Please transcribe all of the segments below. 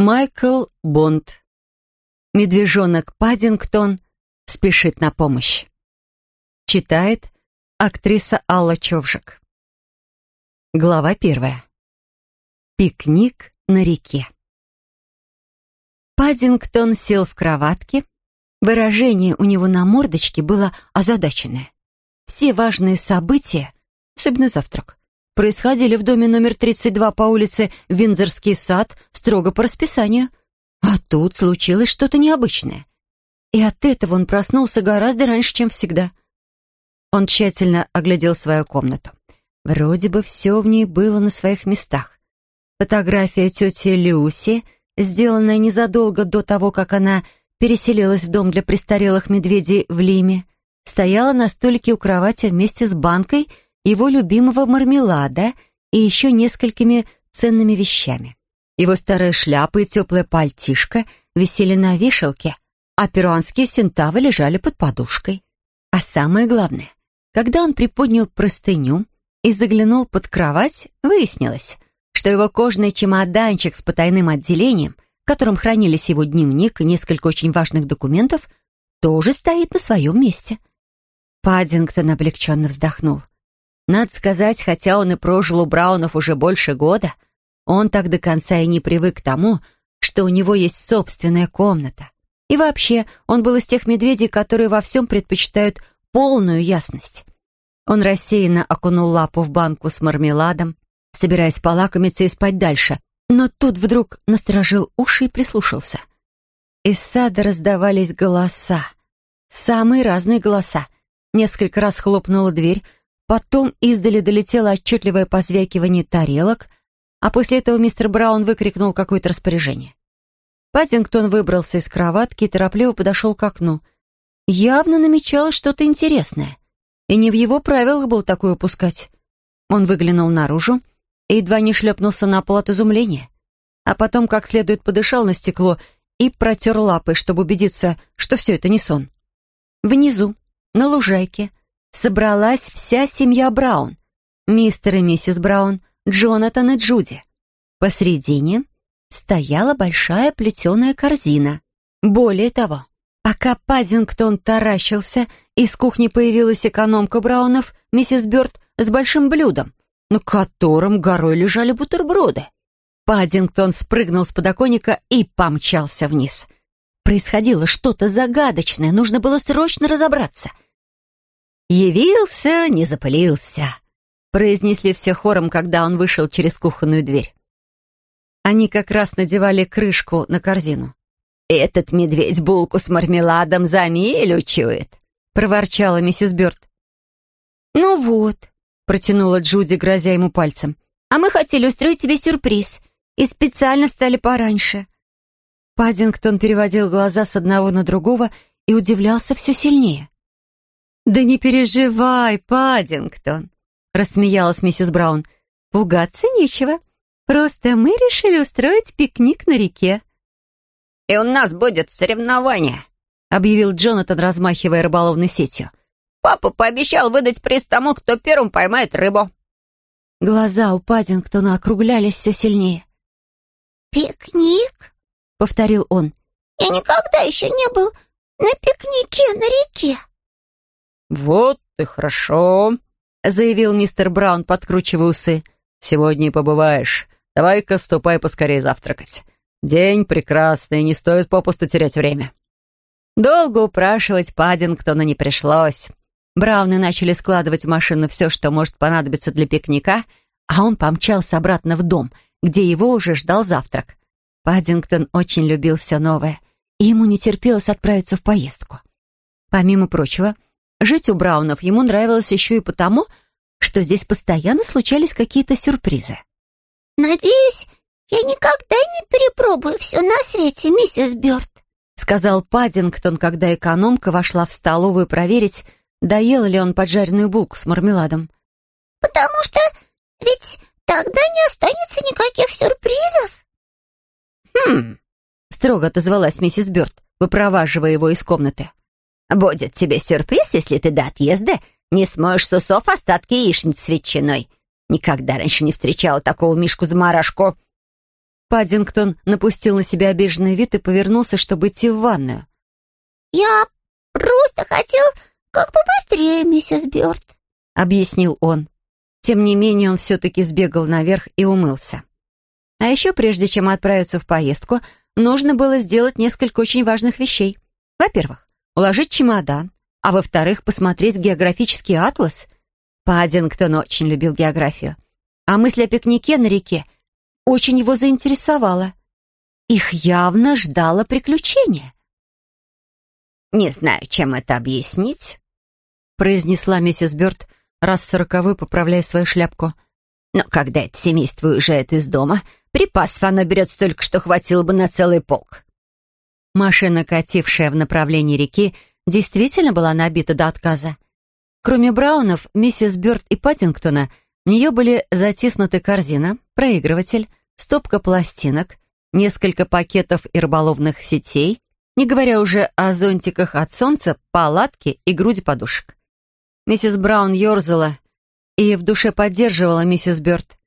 Майкл Бонд. Медвежонок Паддингтон спешит на помощь. Читает актриса Алла Човжик. Глава первая. Пикник на реке. Паддингтон сел в кроватке. Выражение у него на мордочке было озадаченное. Все важные события, особенно завтрак, происходили в доме номер 32 по улице Виндзорский сад строго по расписанию. А тут случилось что-то необычное. И от этого он проснулся гораздо раньше, чем всегда. Он тщательно оглядел свою комнату. Вроде бы все в ней было на своих местах. Фотография тети Люси, сделанная незадолго до того, как она переселилась в дом для престарелых медведей в Лиме, стояла на столике у кровати вместе с банкой его любимого мармелада и еще несколькими ценными вещами. Его старая шляпа и теплая пальтишка висели на вешалке, а перуанские сентавы лежали под подушкой. А самое главное, когда он приподнял простыню и заглянул под кровать, выяснилось, что его кожаный чемоданчик с потайным отделением, в котором хранились его дневник и несколько очень важных документов, тоже стоит на своем месте. Паддингтон облегченно вздохнул. Надо сказать, хотя он и прожил у Браунов уже больше года, он так до конца и не привык к тому, что у него есть собственная комната. И вообще, он был из тех медведей, которые во всем предпочитают полную ясность. Он рассеянно окунул лапу в банку с мармеладом, собираясь полакомиться и спать дальше, но тут вдруг насторожил уши и прислушался. Из сада раздавались голоса. Самые разные голоса. Несколько раз хлопнула дверь, Потом издали долетело отчетливое позвякивание тарелок, а после этого мистер Браун выкрикнул какое-то распоряжение. Паттингтон выбрался из кроватки и торопливо подошел к окну. Явно намечалось что-то интересное, и не в его правилах было такое упускать. Он выглянул наружу и едва не шлепнулся на пол от изумления, а потом как следует подышал на стекло и протер лапы, чтобы убедиться, что все это не сон. Внизу, на лужайке, собралась вся семья Браун. Мистер и миссис Браун, Джонатан и Джуди. Посредине стояла большая плетеная корзина. Более того, пока Паддингтон таращился, из кухни появилась экономка Браунов, миссис Бёрд, с большим блюдом, на котором горой лежали бутерброды. Паддингтон спрыгнул с подоконника и помчался вниз. Происходило что-то загадочное, нужно было срочно разобраться — «Явился, не запылился», — произнесли все хором, когда он вышел через кухонную дверь. Они как раз надевали крышку на корзину. «Этот медведь булку с мармеладом за милю чует», — проворчала миссис Бёрд. «Ну вот», — протянула Джуди, грозя ему пальцем. «А мы хотели устроить тебе сюрприз и специально встали пораньше». Паддингтон переводил глаза с одного на другого и удивлялся все сильнее. «Да не переживай, Паддингтон», — рассмеялась миссис Браун. «Пугаться нечего. Просто мы решили устроить пикник на реке». «И у нас будет соревнование», — объявил Джонатан, размахивая рыболовной сетью. «Папа пообещал выдать приз тому, кто первым поймает рыбу». Глаза у Паддингтона округлялись все сильнее. «Пикник?» — повторил он. «Я никогда еще не был на пикнике на реке». «Вот и хорошо», — заявил мистер Браун, подкручивая усы. «Сегодня побываешь. Давай-ка ступай поскорее завтракать. День прекрасный, не стоит попусту терять время». Долго упрашивать Паддингтона не пришлось. Брауны начали складывать в машину все, что может понадобиться для пикника, а он помчался обратно в дом, где его уже ждал завтрак. Паддингтон очень любил все новое, и ему не терпелось отправиться в поездку. Помимо прочего, Жить у Браунов ему нравилось еще и потому, что здесь постоянно случались какие-то сюрпризы. «Надеюсь, я никогда не перепробую все на свете, миссис Бёрд», сказал Паддингтон, когда экономка вошла в столовую проверить, доел ли он поджаренную булку с мармеладом. «Потому что ведь тогда не останется никаких сюрпризов». «Хм», — строго отозвалась миссис Бёрд, выпроваживая его из комнаты. Будет тебе сюрприз, если ты до отъезда не смоешь с усов остатки яичниц с ветчиной. Никогда раньше не встречала такого мишку-замарашку». Паддингтон напустил на себя обиженный вид и повернулся, чтобы идти в ванную. «Я просто хотел как побыстрее, миссис Бёрд», — объяснил он. Тем не менее, он все-таки сбегал наверх и умылся. А еще, прежде чем отправиться в поездку, нужно было сделать несколько очень важных вещей. Во-первых, уложить чемодан, а во-вторых, посмотреть географический атлас. Паддингтон очень любил географию. А мысль о пикнике на реке очень его заинтересовала. Их явно ждало приключение. «Не знаю, чем это объяснить», — произнесла миссис Бёрд, раз сороковой поправляя свою шляпку. «Но когда это семейство уезжает из дома, припасов оно берет столько, что хватило бы на целый полк». Машина, катившая в направлении реки, действительно была набита до отказа. Кроме Браунов, миссис Бёрд и Паттингтона, в нее были затиснуты корзина, проигрыватель, стопка пластинок, несколько пакетов и рыболовных сетей, не говоря уже о зонтиках от солнца, палатке и груди подушек. Миссис Браун ерзала и в душе поддерживала миссис Бёрд.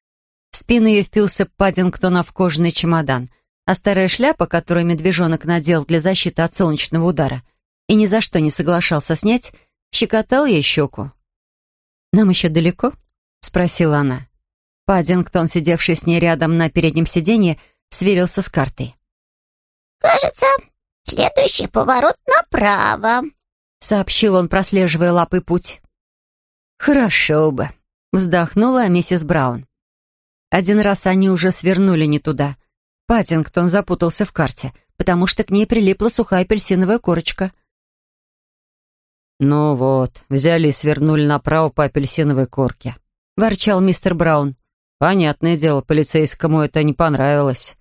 В спину ей впился Паддингтона в кожаный чемодан, а старая шляпа, которую медвежонок надел для защиты от солнечного удара, и ни за что не соглашался снять, щекотал ей щеку. «Нам еще далеко?» — спросила она. Паддингтон, сидевший с ней рядом на переднем сиденье, сверился с картой. «Кажется, следующий поворот направо», — сообщил он, прослеживая лапой путь. «Хорошо бы», — вздохнула миссис Браун. Один раз они уже свернули не туда. Паттингтон запутался в карте, потому что к ней прилипла сухая апельсиновая корочка. «Ну вот, взяли и свернули направо по апельсиновой корке», — ворчал мистер Браун. «Понятное дело, полицейскому это не понравилось».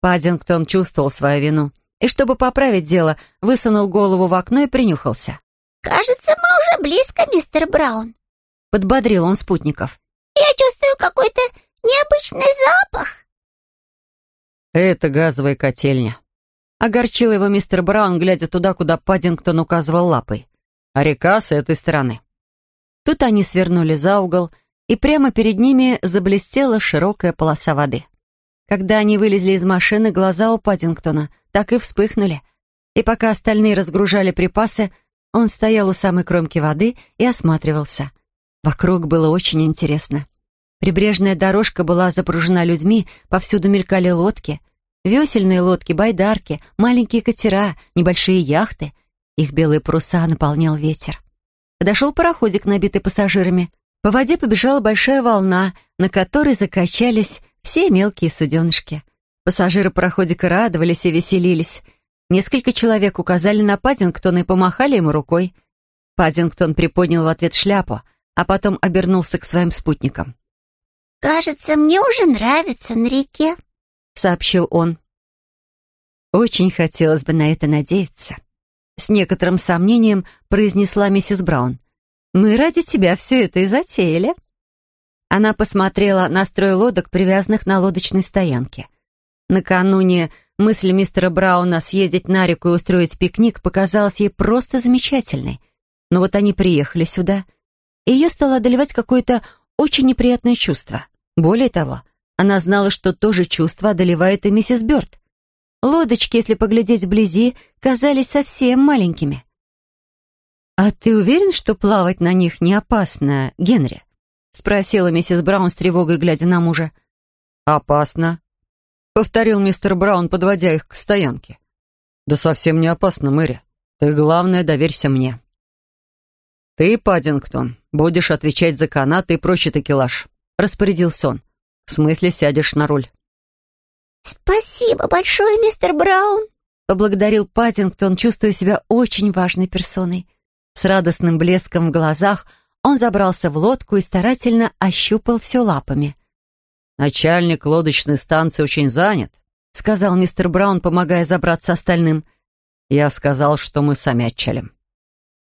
Паддингтон чувствовал свою вину и, чтобы поправить дело, высунул голову в окно и принюхался. «Кажется, мы уже близко, мистер Браун», — подбодрил он спутников. «Я чувствую какой-то необычный запах». «Это газовая котельня», — огорчил его мистер Браун, глядя туда, куда Паддингтон указывал лапой. «А река с этой стороны». Тут они свернули за угол, и прямо перед ними заблестела широкая полоса воды. Когда они вылезли из машины, глаза у Паддингтона так и вспыхнули. И пока остальные разгружали припасы, он стоял у самой кромки воды и осматривался. Вокруг было очень интересно. Прибрежная дорожка была запружена людьми, повсюду мелькали лодки. Весельные лодки, байдарки, маленькие катера, небольшие яхты. Их белые паруса наполнял ветер. Подошел пароходик, набитый пассажирами. По воде побежала большая волна, на которой закачались все мелкие суденышки. Пассажиры пароходика радовались и веселились — Несколько человек указали на Паддингтона и помахали ему рукой. Паддингтон приподнял в ответ шляпу, а потом обернулся к своим спутникам. «Кажется, мне уже нравится на реке», — сообщил он. «Очень хотелось бы на это надеяться», — с некоторым сомнением произнесла миссис Браун. «Мы ради тебя все это и затеяли». Она посмотрела на строй лодок, привязанных на лодочной стоянке. Накануне Мысль мистера Брауна съездить на реку и устроить пикник показалась ей просто замечательной. Но вот они приехали сюда, и ее стало одолевать какое-то очень неприятное чувство. Более того, она знала, что то же чувство одолевает и миссис Бёрд. Лодочки, если поглядеть вблизи, казались совсем маленькими. «А ты уверен, что плавать на них не опасно, Генри?» — спросила миссис Браун с тревогой, глядя на мужа. «Опасно», повторил мистер Браун, подводя их к стоянке. «Да совсем не опасно, Мэри. Ты, главное, доверься мне». «Ты, Паддингтон, будешь отвечать за канаты и прочий такелаж», — распорядился он. «В смысле сядешь на руль». «Спасибо большое, мистер Браун», — поблагодарил Паддингтон, чувствуя себя очень важной персоной. С радостным блеском в глазах он забрался в лодку и старательно ощупал все лапами — «Начальник лодочной станции очень занят», — сказал мистер Браун, помогая забраться остальным. «Я сказал, что мы сами отчалим».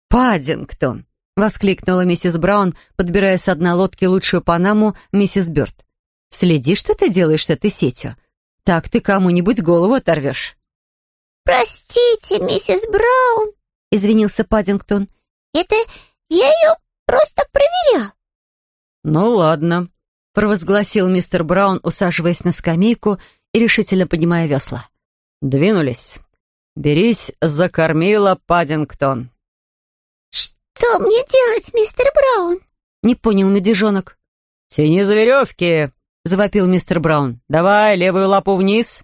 «Паддингтон!» — воскликнула миссис Браун, подбирая с одной лодки лучшую панаму миссис Бёрд. «Следи, что ты делаешь с этой сетью. Так ты кому-нибудь голову оторвешь». «Простите, миссис Браун», — извинился Паддингтон. «Это я ее просто проверял». «Ну ладно», провозгласил мистер Браун, усаживаясь на скамейку и решительно поднимая весла. «Двинулись. Берись за кормила, Паддингтон». «Что мне делать, мистер Браун?» — не понял медвежонок. «Тяни за веревки!» — завопил мистер Браун. «Давай левую лапу вниз».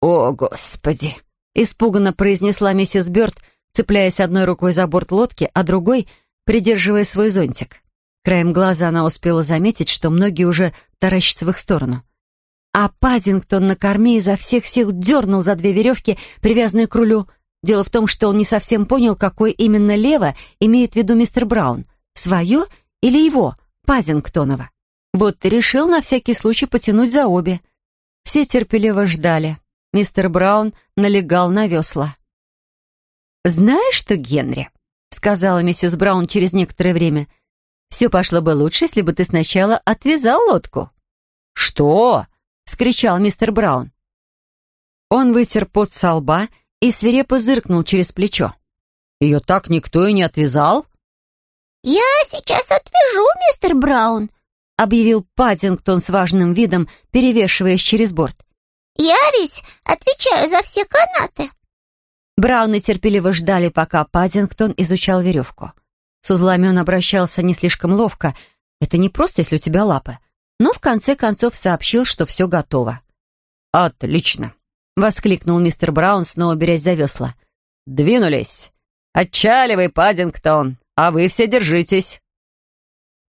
«О, Господи!» — испуганно произнесла миссис Бёрд, цепляясь одной рукой за борт лодки, а другой — придерживая свой зонтик. Краем глаза она успела заметить, что многие уже таращатся в их сторону. А Паддингтон на корме изо всех сил дернул за две веревки, привязанные к рулю. Дело в том, что он не совсем понял, какой именно лево имеет в виду мистер Браун. Свое или его, Пазингтонова. И решил на всякий случай потянуть за обе. Все терпеливо ждали. Мистер Браун налегал на весла. «Знаешь что, Генри?» — сказала миссис Браун через некоторое время. «Все пошло бы лучше, если бы ты сначала отвязал лодку». «Что?» — скричал мистер Браун. Он вытер пот со лба и свирепо зыркнул через плечо. «Ее так никто и не отвязал?» «Я сейчас отвяжу, мистер Браун», — объявил Паддингтон с важным видом, перевешиваясь через борт. «Я ведь отвечаю за все канаты». Брауны терпеливо ждали, пока Паддингтон изучал веревку. С узлами он обращался не слишком ловко. Это не просто, если у тебя лапы. Но в конце концов сообщил, что все готово. «Отлично!» — воскликнул мистер Браун, снова берясь за весла. «Двинулись! Отчаливай, Паддингтон, а вы все держитесь!»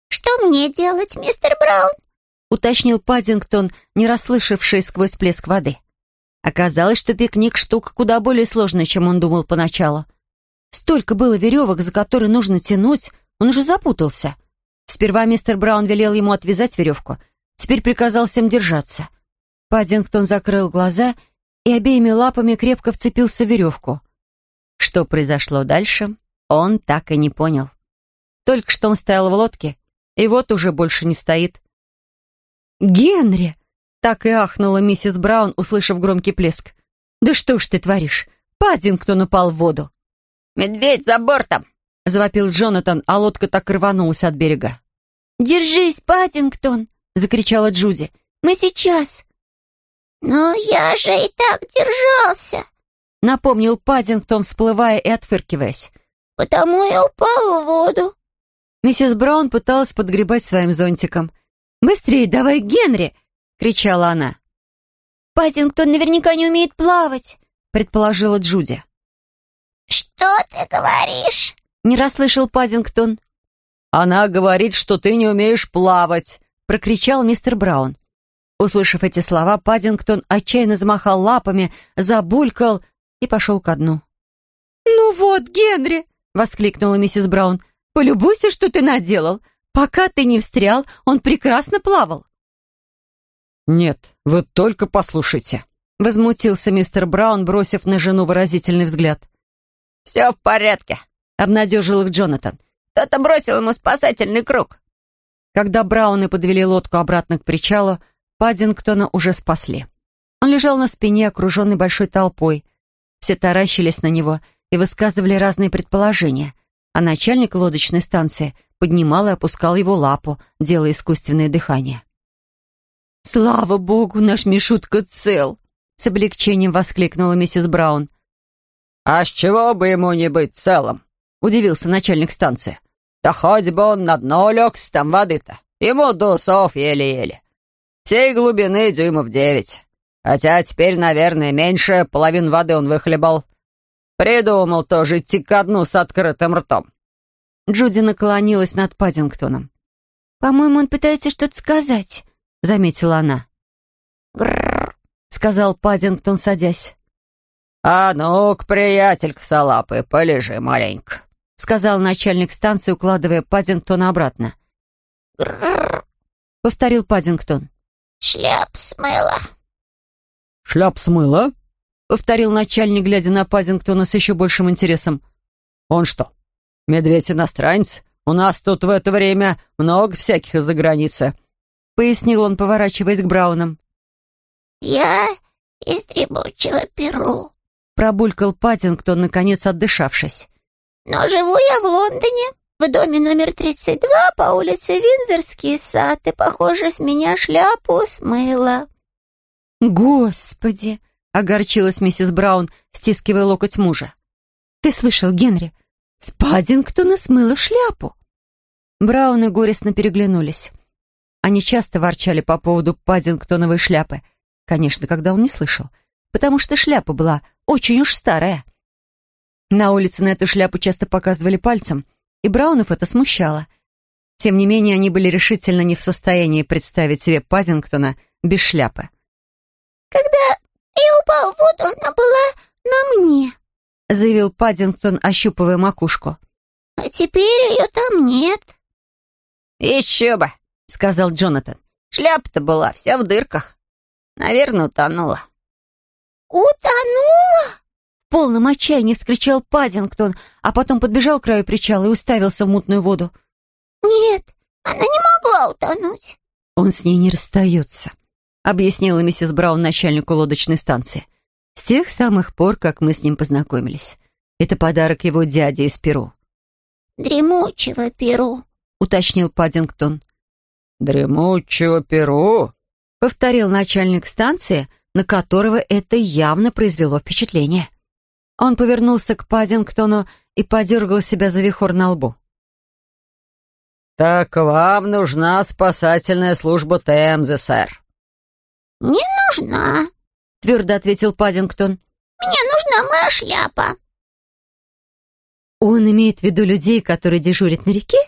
«Что мне делать, мистер Браун?» — уточнил Паддингтон, не расслышавший сквозь плеск воды. Оказалось, что пикник — штука куда более сложная, чем он думал поначалу. Столько было веревок, за которые нужно тянуть, он уже запутался. Сперва мистер Браун велел ему отвязать веревку, теперь приказал всем держаться. Паддингтон закрыл глаза и обеими лапами крепко вцепился в веревку. Что произошло дальше, он так и не понял. Только что он стоял в лодке, и вот уже больше не стоит. «Генри!» — так и ахнула миссис Браун, услышав громкий плеск. «Да что ж ты творишь? Паддингтон упал в воду!» «Медведь за бортом!» — завопил Джонатан, а лодка так рванулась от берега. «Держись, Паддингтон!» — закричала Джуди. «Мы сейчас!» «Но я же и так держался!» — напомнил Паддингтон, всплывая и отфыркиваясь. «Потому я упал в воду!» Миссис Браун пыталась подгребать своим зонтиком. «Быстрее давай, Генри!» — кричала она. «Паддингтон наверняка не умеет плавать», — предположила Джуди. «Что ты говоришь?» — не расслышал Паддингтон. «Она говорит, что ты не умеешь плавать», — прокричал мистер Браун. Услышав эти слова, Паддингтон отчаянно замахал лапами, забулькал и пошел ко дну. «Ну вот, Генри!» — воскликнула миссис Браун. Полюбуйся, что ты наделал. Пока ты не встрял, он прекрасно плавал». «Нет, вы только послушайте», — возмутился мистер Браун, бросив на жену выразительный взгляд. «Все в порядке», — обнадежил их Джонатан. «Кто-то бросил ему спасательный круг». Когда Брауны подвели лодку обратно к причалу, Паддингтона уже спасли. Он лежал на спине, окруженный большой толпой. Все таращились на него и высказывали разные предположения — а начальник лодочной станции поднимал и опускал его лапу, делая искусственное дыхание. «Слава богу, наш Мишутка цел!» — с облегчением воскликнула миссис Браун. «А с чего бы ему не быть целым?» — удивился начальник станции. «Да хоть бы он на дно легся там воды-то. Ему до усов еле-еле. Всей глубины дюймов девять. Хотя теперь, наверное, меньше половин воды он выхлебал. Придумал тоже идти ко дну с открытым ртом». Джуди наклонилась над Паддингтоном. «По-моему, он пытается что-то сказать», — заметила она. «Грррр», — сказал Паддингтон, садясь. «А ну-ка, приятель косолапый, полежи маленько», — сказал начальник станции, укладывая Паддингтона обратно. «Грррр», — повторил Паддингтон. «Шляп смыла». «Шляп смыла?» повторил начальник, глядя на Пазингтона с еще большим интересом. «Он что, медведь-иностранец? У нас тут в это время много всяких из-за границы», — пояснил он, поворачиваясь к Браунам. «Я из дремучего Перу», — пробулькал Паттингтон, наконец отдышавшись. «Но живу я в Лондоне, в доме номер 32 по улице Винзорский сад, и, похоже, с меня шляпу смыло». «Господи!» — огорчилась миссис Браун, стискивая локоть мужа. «Ты слышал, Генри? С Паддингтона смыло шляпу!» Брауны горестно переглянулись. Они часто ворчали по поводу Паддингтоновой шляпы. Конечно, когда он не слышал. Потому что шляпа была очень уж старая. На улице на эту шляпу часто показывали пальцем, и Браунов это смущало. Тем не менее, они были решительно не в состоянии представить себе Паддингтона без шляпы. «Когда я упал в воду, она была на мне», — заявил Паддингтон, ощупывая макушку. «А теперь ее там нет». «Еще бы», — сказал Джонатан. «Шляпа-то была вся в дырках. Наверное, утонула». «Утонула?» В полном отчаянии вскричал Паддингтон, а потом подбежал к краю причала и уставился в мутную воду. «Нет, она не могла утонуть». «Он с ней не расстается», — объяснила миссис Браун начальнику лодочной станции. «С тех самых пор, как мы с ним познакомились. Это подарок его дяди из Перу». «Дремучего Перу», — уточнил Паддингтон. «Дремучего Перу?» — повторил начальник станции, на которого это явно произвело впечатление. Он повернулся к Паддингтону и подергал себя за вихор на лбу. «Так вам нужна спасательная служба Темзы, сэр». «Не нужна», — твердо ответил Паддингтон. «Мне нужна моя шляпа». «Он имеет в виду людей, которые дежурят на реке,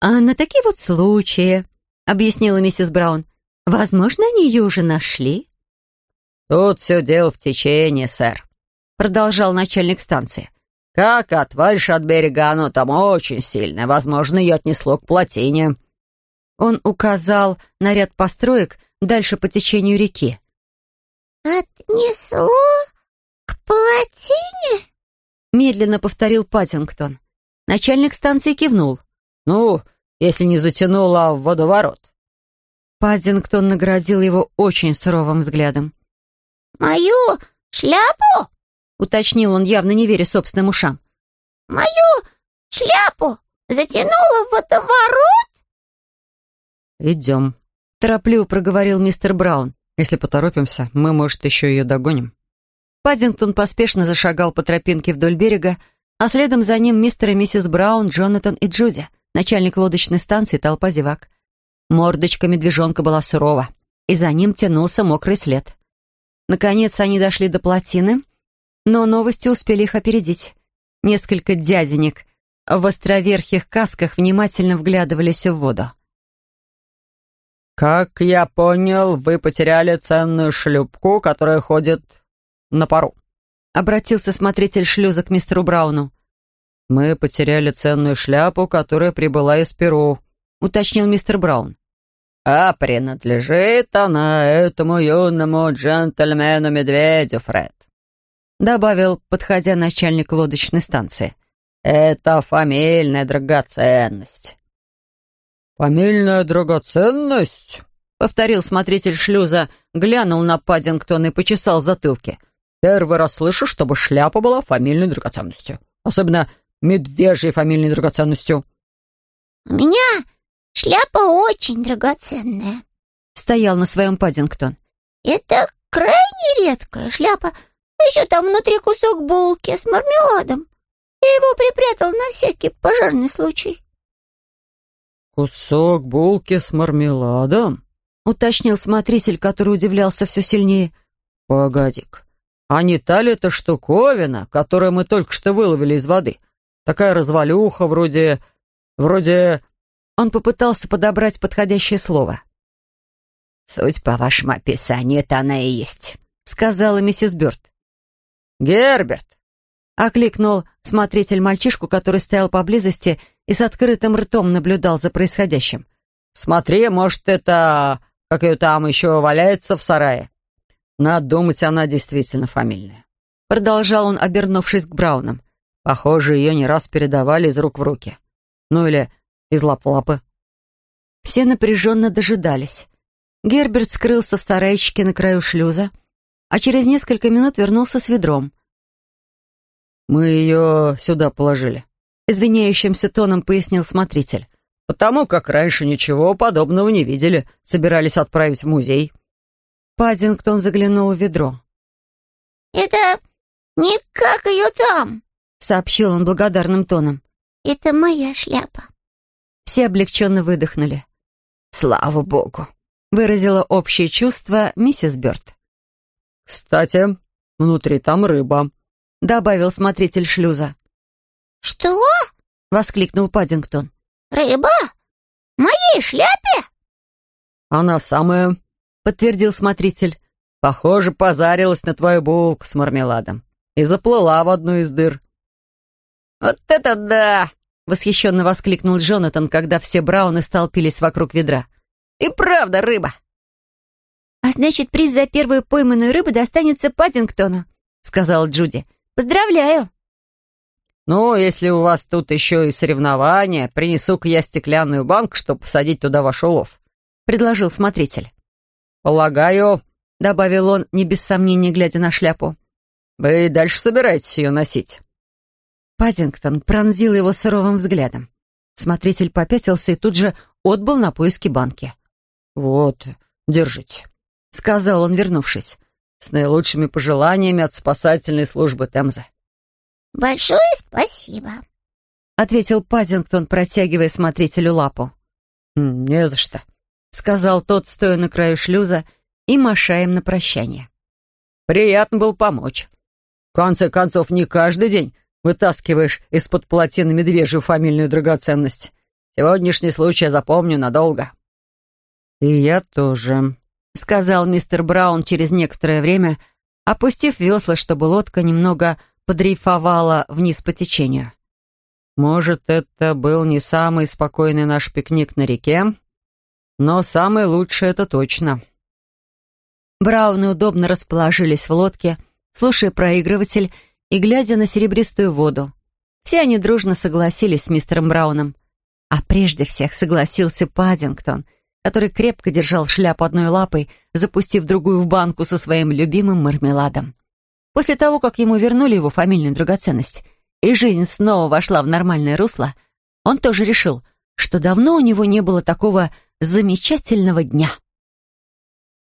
а на такие вот случаи», — объяснила миссис Браун. «Возможно, они ее уже нашли». «Тут все дело в течении, сэр», — продолжал начальник станции. «Как отвалишь от берега, оно там очень сильное. Возможно, ее отнесло к плотине». Он указал на ряд построек дальше по течению реки. «Отнесло к плотине?» Медленно повторил Паттингтон. Начальник станции кивнул. «Ну, если не затянуло в водоворот». Паттингтон наградил его очень суровым взглядом. «Мою шляпу?» Уточнил он, явно не веря собственным ушам. «Мою шляпу затянуло в водоворот?» «Идем», — торопливо проговорил мистер Браун. «Если поторопимся, мы, может, еще ее догоним». Паддингтон поспешно зашагал по тропинке вдоль берега, а следом за ним мистер и миссис Браун, Джонатан и Джуди, начальник лодочной станции толпа зевак. Мордочка медвежонка была сурова, и за ним тянулся мокрый след. Наконец они дошли до плотины, но новости успели их опередить. Несколько дяденек в островерхих касках внимательно вглядывались в воду. «Как я понял, вы потеряли ценную шлюпку, которая ходит на пару», — обратился смотритель шлюза к мистеру Брауну. «Мы потеряли ценную шляпу, которая прибыла из Перу», — уточнил мистер Браун. «А принадлежит она этому юному джентльмену-медведю, Фред добавил, подходя начальник лодочной станции. «Это фамильная драгоценность». «Фамильная драгоценность?» — повторил смотритель шлюза, глянул на Паддингтона и почесал в затылке. «Первый раз слышу, чтобы шляпа была фамильной драгоценностью. Особенно медвежьей фамильной драгоценностью». «У меня шляпа очень драгоценная», — стоял на своем Паддингтон. «Это крайне редкая шляпа, еще там внутри кусок булки с мармеладом. Я его припрятал на всякий пожарный случай». «Кусок булки с мармеладом?» — уточнил смотритель, который удивлялся все сильнее. «Погодик, а не та ли это штуковина, которую мы только что выловили из воды? Такая развалюха вроде... вроде...» Он попытался подобрать подходящее слово. «Суть по вашему описанию, это она и есть», — сказала миссис Бёрд. «Герберт!» — окликнул смотритель мальчишку, который стоял поблизости и с открытым ртом наблюдал за происходящим. «Смотри, может, это... как ее там еще валяется в сарае. Надо думать, она действительно фамильная». Продолжал он, обернувшись к Браунам. Похоже, ее не раз передавали из рук в руки. Ну или из лап в лапы. Все напряженно дожидались. Герберт скрылся в сарайчике на краю шлюза, а через несколько минут вернулся с ведром. «Мы ее сюда положили», — извиняющимся тоном пояснил смотритель. «Потому как раньше ничего подобного не видели, собирались отправить в музей». Паддингтон заглянул в ведро. «Это не как ее там», — сообщил он благодарным тоном. «Это моя шляпа». Все облегченно выдохнули. «Слава богу!» — выразила общее чувство миссис Бёрд. «Кстати, внутри там рыба», — добавил смотритель шлюза. «Что?» — воскликнул Паддингтон. «Рыба? В моей шляпе?» «Она самая», — подтвердил смотритель. «Похоже, позарилась на твою булку с мармеладом и заплыла в одну из дыр». «Вот это да!» — восхищенно воскликнул Джонатан, когда все брауны столпились вокруг ведра. «И правда рыба!» «А значит, приз за первую пойманную рыбу достанется Паддингтону», — сказала Джуди. «Поздравляю!» «Ну, если у вас тут еще и соревнования, принесу-ка я стеклянную банку, чтобы посадить туда ваш улов», — предложил смотритель. «Полагаю», — добавил он, не без сомнения глядя на шляпу, «вы дальше собираетесь ее носить?» Паддингтон пронзил его суровым взглядом. Смотритель попятился и тут же отбыл на поиски банки. «Вот, держите», — сказал он, вернувшись. «С наилучшими пожеланиями от спасательной службы Темзы». «Большое спасибо», — ответил Пазингтон, протягивая смотрителю лапу. «Не за что», — сказал тот, стоя на краю шлюза и маша им на прощание. «Приятно было помочь. В конце концов, не каждый день вытаскиваешь из-под плотины медвежью фамильную драгоценность. Сегодняшний случай я запомню надолго». «И я тоже», — сказал мистер Браун через некоторое время, опустив весла, чтобы лодка немного подрейфовала вниз по течению. «Может, это был не самый спокойный наш пикник на реке, но самый лучший это точно». Брауны удобно расположились в лодке, слушая проигрыватель и глядя на серебристую воду. Все они дружно согласились с мистером Брауном. А прежде всех согласился Паддингтон, который крепко держал шляпу одной лапой, запустив другую в банку со своим любимым мармеладом. После того, как ему вернули его фамильную драгоценность, и жизнь снова вошла в нормальное русло, он тоже решил, что давно у него не было такого замечательного дня.